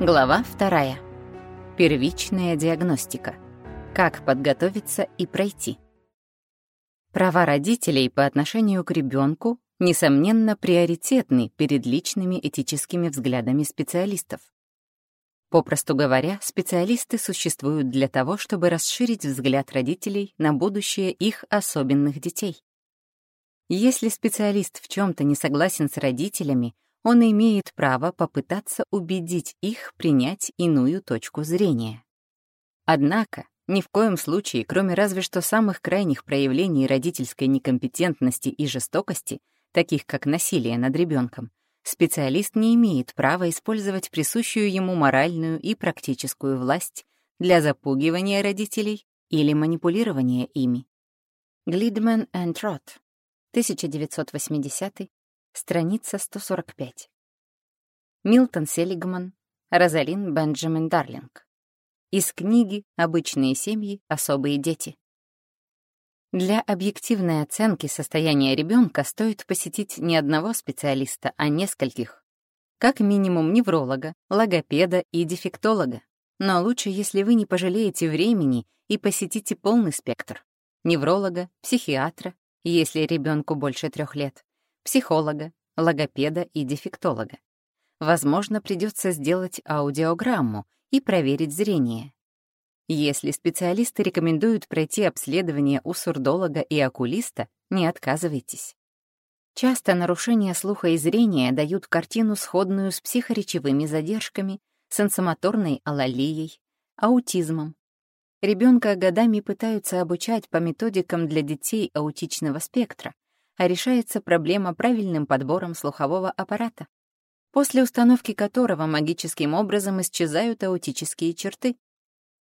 Глава вторая. Первичная диагностика. Как подготовиться и пройти. Права родителей по отношению к ребенку несомненно приоритетны перед личными этическими взглядами специалистов. Попросту говоря, специалисты существуют для того, чтобы расширить взгляд родителей на будущее их особенных детей. Если специалист в чем то не согласен с родителями, он имеет право попытаться убедить их принять иную точку зрения. Однако, ни в коем случае, кроме разве что самых крайних проявлений родительской некомпетентности и жестокости, таких как насилие над ребенком, специалист не имеет права использовать присущую ему моральную и практическую власть для запугивания родителей или манипулирования ими. Глидман и Рот, 1980 страница 145. Милтон Селигман, Розалин Бенджамин Дарлинг. Из книги «Обычные семьи. Особые дети». Для объективной оценки состояния ребенка стоит посетить не одного специалиста, а нескольких. Как минимум невролога, логопеда и дефектолога. Но лучше, если вы не пожалеете времени и посетите полный спектр. Невролога, психиатра, если ребенку больше трех лет, психолога, логопеда и дефектолога. Возможно, придется сделать аудиограмму и проверить зрение. Если специалисты рекомендуют пройти обследование у сурдолога и окулиста, не отказывайтесь. Часто нарушения слуха и зрения дают картину, сходную с психоречевыми задержками, сенсомоторной алалией, аутизмом. Ребенка годами пытаются обучать по методикам для детей аутичного спектра, а решается проблема правильным подбором слухового аппарата, после установки которого магическим образом исчезают аутические черты.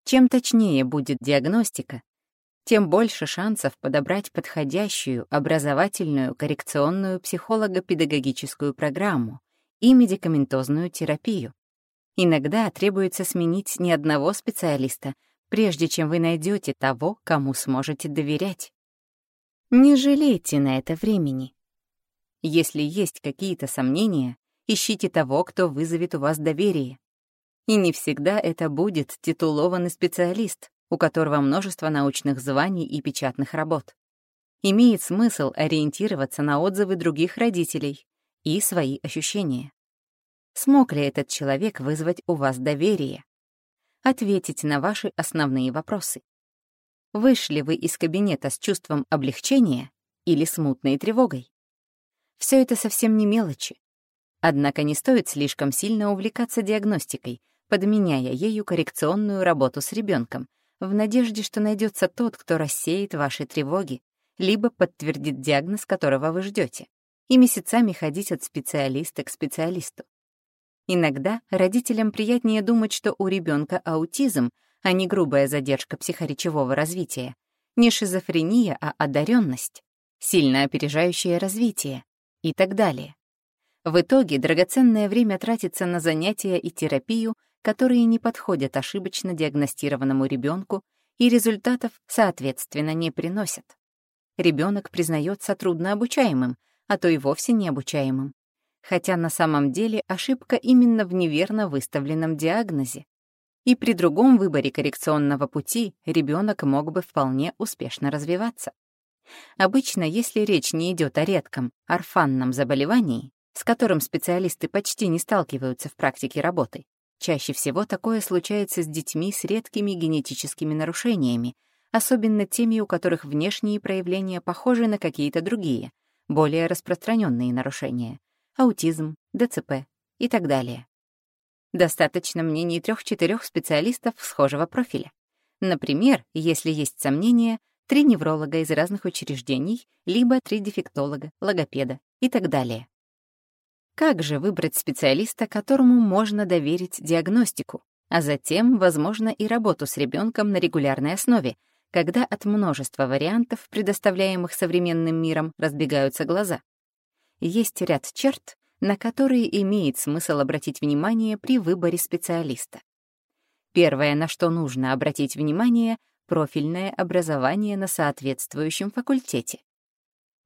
Чем точнее будет диагностика, тем больше шансов подобрать подходящую образовательную коррекционную психолого-педагогическую программу и медикаментозную терапию. Иногда требуется сменить не одного специалиста, прежде чем вы найдете того, кому сможете доверять. Не жалейте на это времени. Если есть какие-то сомнения, ищите того, кто вызовет у вас доверие. И не всегда это будет титулованный специалист, у которого множество научных званий и печатных работ. Имеет смысл ориентироваться на отзывы других родителей и свои ощущения. Смог ли этот человек вызвать у вас доверие? Ответить на ваши основные вопросы. Вышли вы из кабинета с чувством облегчения или смутной тревогой? Все это совсем не мелочи. Однако не стоит слишком сильно увлекаться диагностикой, подменяя ею коррекционную работу с ребенком, в надежде, что найдется тот, кто рассеет ваши тревоги, либо подтвердит диагноз, которого вы ждете, и месяцами ходить от специалиста к специалисту. Иногда родителям приятнее думать, что у ребенка аутизм, а не грубая задержка психоречевого развития, не шизофрения, а одаренность, сильно опережающее развитие и так далее. В итоге драгоценное время тратится на занятия и терапию, которые не подходят ошибочно диагностированному ребенку и результатов, соответственно, не приносят. Ребенок признается труднообучаемым, а то и вовсе необучаемым. Хотя на самом деле ошибка именно в неверно выставленном диагнозе, и при другом выборе коррекционного пути ребенок мог бы вполне успешно развиваться. Обычно, если речь не идет о редком, орфанном заболевании, с которым специалисты почти не сталкиваются в практике работы, чаще всего такое случается с детьми с редкими генетическими нарушениями, особенно теми, у которых внешние проявления похожи на какие-то другие, более распространенные нарушения — аутизм, ДЦП и так далее. Достаточно мнений трех-четырех специалистов схожего профиля. Например, если есть сомнения, три невролога из разных учреждений, либо три дефектолога, логопеда и так далее. Как же выбрать специалиста, которому можно доверить диагностику, а затем, возможно, и работу с ребенком на регулярной основе, когда от множества вариантов, предоставляемых современным миром, разбегаются глаза? Есть ряд черт, на которые имеет смысл обратить внимание при выборе специалиста. Первое, на что нужно обратить внимание — профильное образование на соответствующем факультете.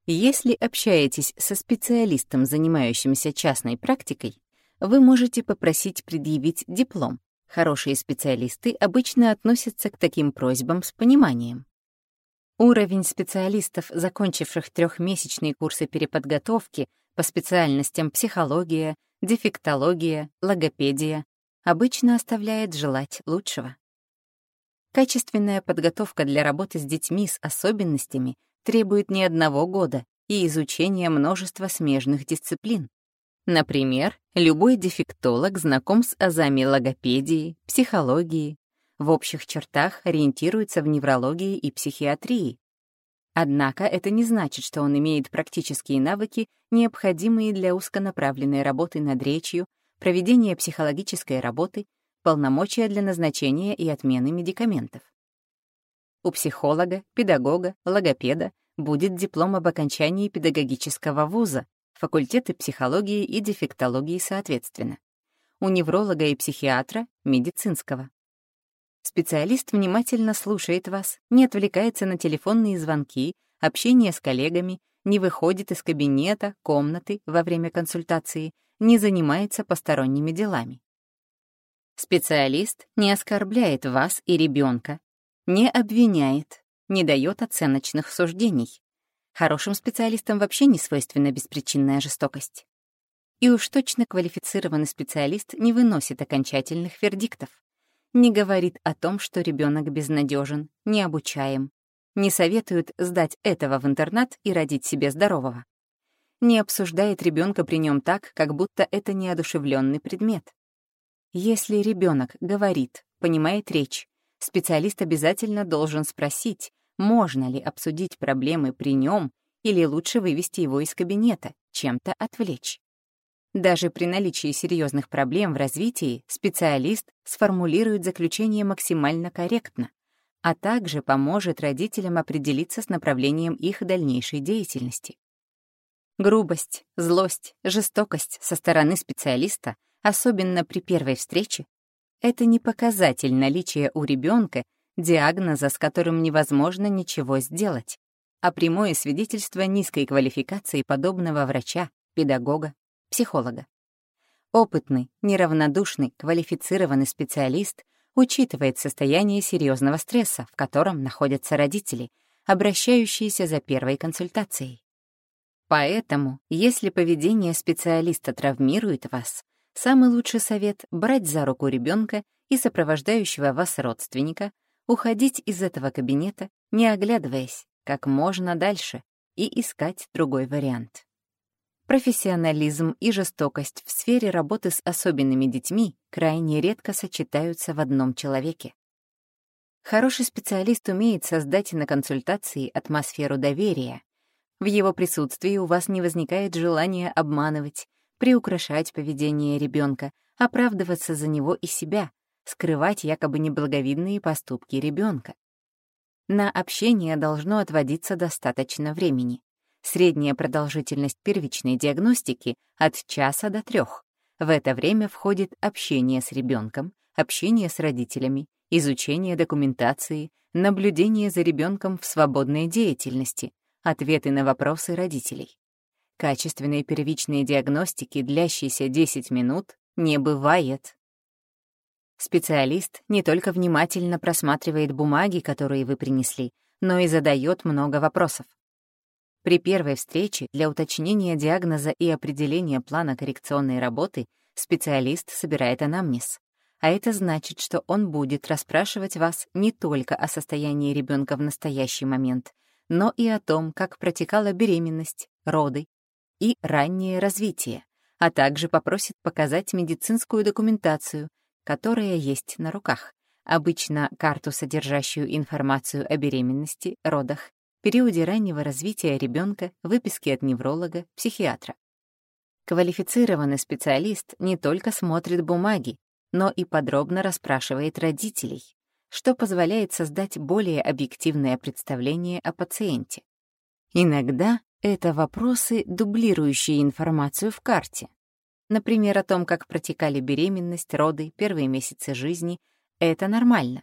Если общаетесь со специалистом, занимающимся частной практикой, вы можете попросить предъявить диплом. Хорошие специалисты обычно относятся к таким просьбам с пониманием. Уровень специалистов, закончивших трехмесячные курсы переподготовки по специальностям психология, дефектология, логопедия, обычно оставляет желать лучшего. Качественная подготовка для работы с детьми с особенностями требует не одного года и изучения множества смежных дисциплин. Например, любой дефектолог знаком с азами логопедии, психологии, в общих чертах ориентируется в неврологии и психиатрии. Однако это не значит, что он имеет практические навыки, необходимые для узконаправленной работы над речью, проведения психологической работы, полномочия для назначения и отмены медикаментов. У психолога, педагога, логопеда будет диплом об окончании педагогического вуза, факультеты психологии и дефектологии соответственно. У невролога и психиатра — медицинского. Специалист внимательно слушает вас, не отвлекается на телефонные звонки, общение с коллегами, не выходит из кабинета, комнаты во время консультации, не занимается посторонними делами. Специалист не оскорбляет вас и ребенка, не обвиняет, не дает оценочных суждений, Хорошим специалистам вообще не свойственна беспричинная жестокость. И уж точно квалифицированный специалист не выносит окончательных вердиктов. Не говорит о том, что ребенок безнадежен, не обучаем. Не советует сдать этого в интернат и родить себе здорового. Не обсуждает ребенка при нем так, как будто это неодушевленный предмет. Если ребенок говорит, понимает речь, специалист обязательно должен спросить, можно ли обсудить проблемы при нем или лучше вывести его из кабинета, чем-то отвлечь. Даже при наличии серьезных проблем в развитии специалист сформулирует заключение максимально корректно, а также поможет родителям определиться с направлением их дальнейшей деятельности. Грубость, злость, жестокость со стороны специалиста, особенно при первой встрече, это не показатель наличия у ребенка диагноза, с которым невозможно ничего сделать, а прямое свидетельство низкой квалификации подобного врача, педагога, психолога. Опытный, неравнодушный, квалифицированный специалист учитывает состояние серьезного стресса, в котором находятся родители, обращающиеся за первой консультацией. Поэтому, если поведение специалиста травмирует вас, самый лучший совет — брать за руку ребенка и сопровождающего вас родственника, уходить из этого кабинета, не оглядываясь, как можно дальше, и искать другой вариант. Профессионализм и жестокость в сфере работы с особенными детьми крайне редко сочетаются в одном человеке. Хороший специалист умеет создать на консультации атмосферу доверия. В его присутствии у вас не возникает желания обманывать, приукрашать поведение ребенка, оправдываться за него и себя, скрывать якобы неблаговидные поступки ребенка. На общение должно отводиться достаточно времени. Средняя продолжительность первичной диагностики — от часа до трех. В это время входит общение с ребенком, общение с родителями, изучение документации, наблюдение за ребенком в свободной деятельности, ответы на вопросы родителей. Качественной первичной диагностики, длящейся 10 минут, не бывает. Специалист не только внимательно просматривает бумаги, которые вы принесли, но и задает много вопросов. При первой встрече для уточнения диагноза и определения плана коррекционной работы специалист собирает анамнез. А это значит, что он будет расспрашивать вас не только о состоянии ребенка в настоящий момент, но и о том, как протекала беременность, роды и раннее развитие, а также попросит показать медицинскую документацию, которая есть на руках, обычно карту, содержащую информацию о беременности, родах, периоде раннего развития ребенка, выписки от невролога, психиатра. Квалифицированный специалист не только смотрит бумаги, но и подробно расспрашивает родителей, что позволяет создать более объективное представление о пациенте. Иногда это вопросы, дублирующие информацию в карте, Например, о том, как протекали беременность, роды, первые месяцы жизни. Это нормально.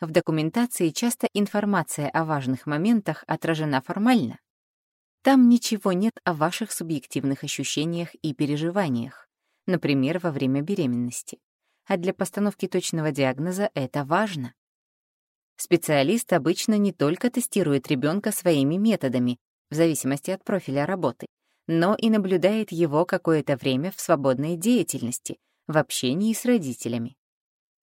В документации часто информация о важных моментах отражена формально. Там ничего нет о ваших субъективных ощущениях и переживаниях. например, во время беременности. А для постановки точного диагноза это важно. Специалист обычно не только тестирует ребенка своими методами, в зависимости от профиля работы, но и наблюдает его какое-то время в свободной деятельности, в общении с родителями.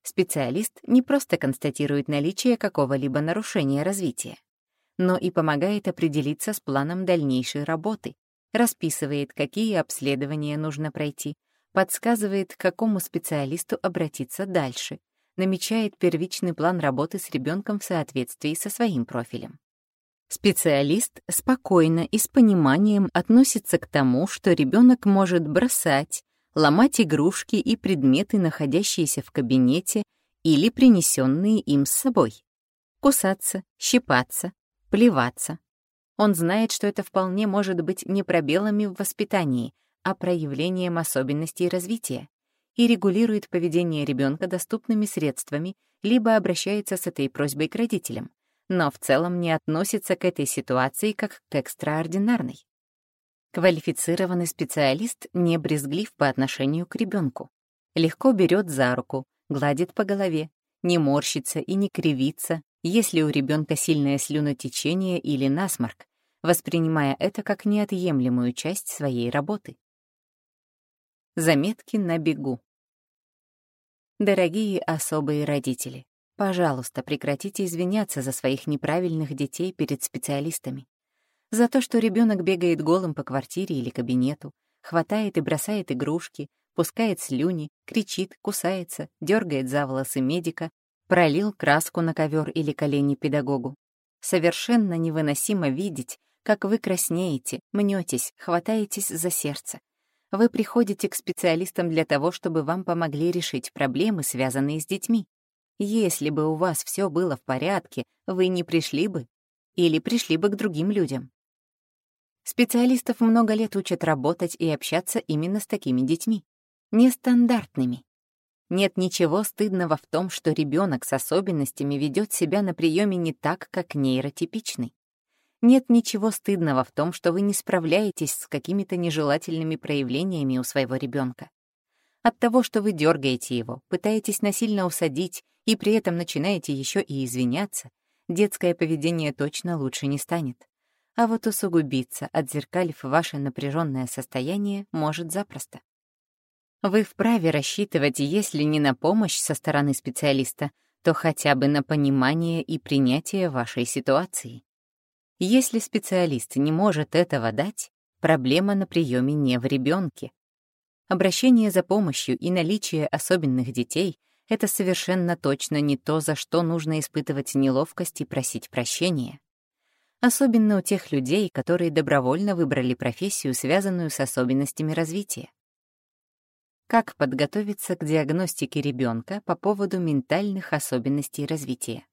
Специалист не просто констатирует наличие какого-либо нарушения развития, но и помогает определиться с планом дальнейшей работы, расписывает, какие обследования нужно пройти, подсказывает, к какому специалисту обратиться дальше, намечает первичный план работы с ребенком в соответствии со своим профилем. Специалист спокойно и с пониманием относится к тому, что ребенок может бросать, ломать игрушки и предметы, находящиеся в кабинете или принесенные им с собой, кусаться, щипаться, плеваться. Он знает, что это вполне может быть не пробелами в воспитании, а проявлением особенностей развития, и регулирует поведение ребенка доступными средствами, либо обращается с этой просьбой к родителям, но в целом не относится к этой ситуации как к экстраординарной. Квалифицированный специалист не брезглив по отношению к ребенку. Легко берет за руку, гладит по голове, не морщится и не кривится, если у ребенка сильное слюнотечение или насморк, воспринимая это как неотъемлемую часть своей работы. Заметки на бегу. Дорогие особые родители, пожалуйста, прекратите извиняться за своих неправильных детей перед специалистами. За то, что ребенок бегает голым по квартире или кабинету, хватает и бросает игрушки, пускает слюни, кричит, кусается, дергает за волосы медика, пролил краску на ковер или колени педагогу. Совершенно невыносимо видеть, как вы краснеете, мнетесь, хватаетесь за сердце. Вы приходите к специалистам для того, чтобы вам помогли решить проблемы, связанные с детьми. Если бы у вас все было в порядке, вы не пришли бы или пришли бы к другим людям. Специалистов много лет учат работать и общаться именно с такими детьми. Нестандартными. Нет ничего стыдного в том, что ребенок с особенностями ведет себя на приеме не так, как нейротипичный. Нет ничего стыдного в том, что вы не справляетесь с какими-то нежелательными проявлениями у своего ребенка. От того, что вы дергаете его, пытаетесь насильно усадить и при этом начинаете еще и извиняться, детское поведение точно лучше не станет а вот усугубиться, отзеркалив ваше напряженное состояние, может запросто. Вы вправе рассчитывать, если не на помощь со стороны специалиста, то хотя бы на понимание и принятие вашей ситуации. Если специалист не может этого дать, проблема на приеме не в ребенке. Обращение за помощью и наличие особенных детей — это совершенно точно не то, за что нужно испытывать неловкость и просить прощения особенно у тех людей, которые добровольно выбрали профессию, связанную с особенностями развития. Как подготовиться к диагностике ребенка по поводу ментальных особенностей развития?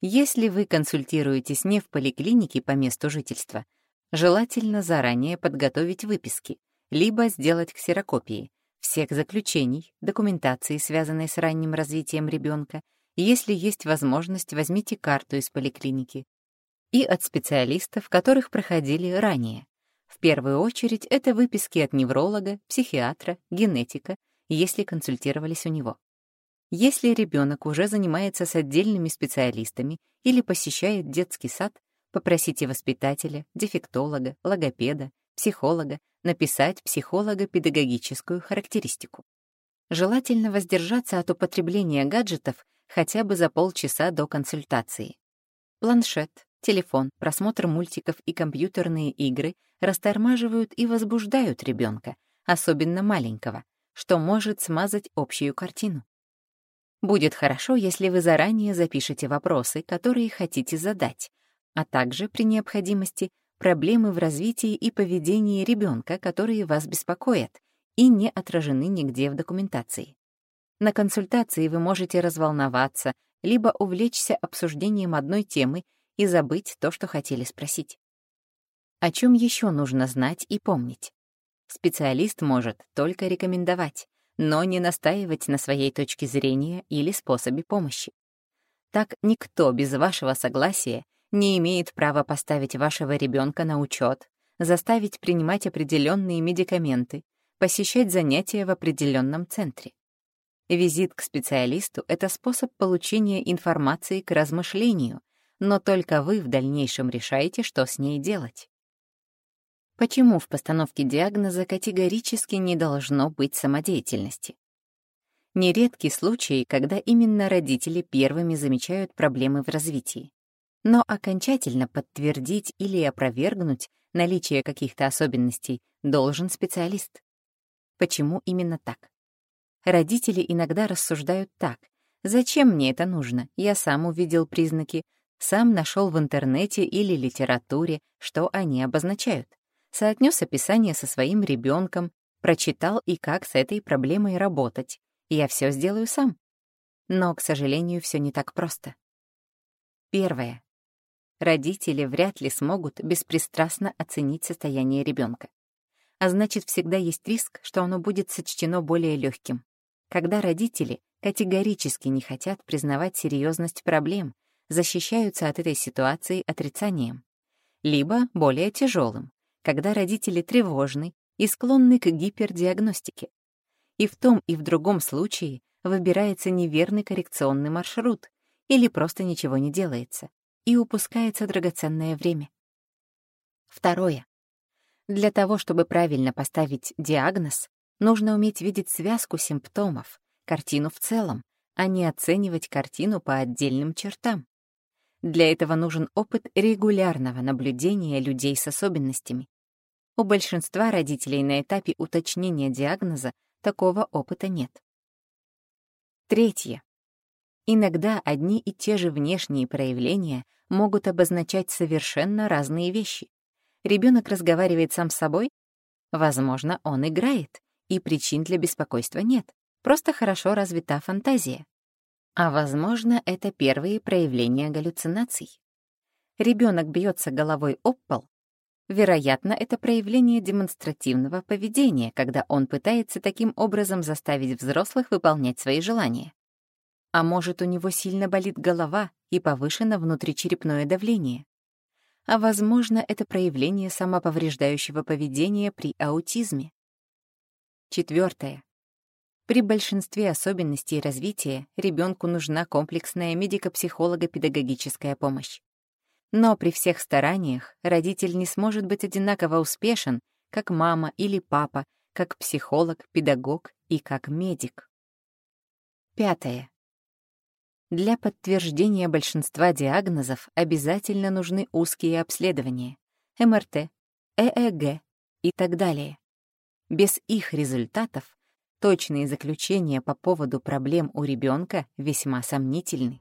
Если вы консультируетесь не в поликлинике по месту жительства, желательно заранее подготовить выписки, либо сделать ксерокопии всех заключений, документации, связанной с ранним развитием ребенка, если есть возможность, возьмите карту из поликлиники, и от специалистов, которых проходили ранее. В первую очередь это выписки от невролога, психиатра, генетика, если консультировались у него. Если ребенок уже занимается с отдельными специалистами или посещает детский сад, попросите воспитателя, дефектолога, логопеда, психолога написать психолого-педагогическую характеристику. Желательно воздержаться от употребления гаджетов хотя бы за полчаса до консультации. Планшет, Телефон, просмотр мультиков и компьютерные игры растормаживают и возбуждают ребенка, особенно маленького, что может смазать общую картину. Будет хорошо, если вы заранее запишете вопросы, которые хотите задать, а также, при необходимости, проблемы в развитии и поведении ребенка, которые вас беспокоят и не отражены нигде в документации. На консультации вы можете разволноваться, либо увлечься обсуждением одной темы и забыть то, что хотели спросить. О чем еще нужно знать и помнить? Специалист может только рекомендовать, но не настаивать на своей точке зрения или способе помощи. Так никто без вашего согласия не имеет права поставить вашего ребенка на учет, заставить принимать определенные медикаменты, посещать занятия в определенном центре. Визит к специалисту — это способ получения информации к размышлению, но только вы в дальнейшем решаете, что с ней делать. Почему в постановке диагноза категорически не должно быть самодеятельности? Нередки случаи, когда именно родители первыми замечают проблемы в развитии. Но окончательно подтвердить или опровергнуть наличие каких-то особенностей должен специалист. Почему именно так? Родители иногда рассуждают так. «Зачем мне это нужно? Я сам увидел признаки, сам нашел в интернете или литературе, что они обозначают. Соотнес описание со своим ребенком, прочитал и как с этой проблемой работать. Я все сделаю сам. Но, к сожалению, все не так просто. Первое. Родители вряд ли смогут беспристрастно оценить состояние ребенка. А значит, всегда есть риск, что оно будет сочтено более легким. Когда родители категорически не хотят признавать серьезность проблем, защищаются от этой ситуации отрицанием. Либо более тяжелым, когда родители тревожны и склонны к гипердиагностике. И в том и в другом случае выбирается неверный коррекционный маршрут или просто ничего не делается, и упускается драгоценное время. Второе. Для того, чтобы правильно поставить диагноз, нужно уметь видеть связку симптомов, картину в целом, а не оценивать картину по отдельным чертам. Для этого нужен опыт регулярного наблюдения людей с особенностями. У большинства родителей на этапе уточнения диагноза такого опыта нет. Третье. Иногда одни и те же внешние проявления могут обозначать совершенно разные вещи. Ребенок разговаривает сам с собой? Возможно, он играет, и причин для беспокойства нет. Просто хорошо развита фантазия. А возможно, это первые проявления галлюцинаций. Ребенок бьется головой об пол. Вероятно, это проявление демонстративного поведения, когда он пытается таким образом заставить взрослых выполнять свои желания. А может, у него сильно болит голова и повышено внутричерепное давление. А возможно, это проявление самоповреждающего поведения при аутизме. Четвертое. При большинстве особенностей развития ребенку нужна комплексная медико-психолого-педагогическая помощь. Но при всех стараниях родитель не сможет быть одинаково успешен, как мама или папа, как психолог, педагог и как медик. Пятое. Для подтверждения большинства диагнозов обязательно нужны узкие обследования, МРТ, ЭЭГ и так далее. Без их результатов Точные заключения по поводу проблем у ребенка весьма сомнительны.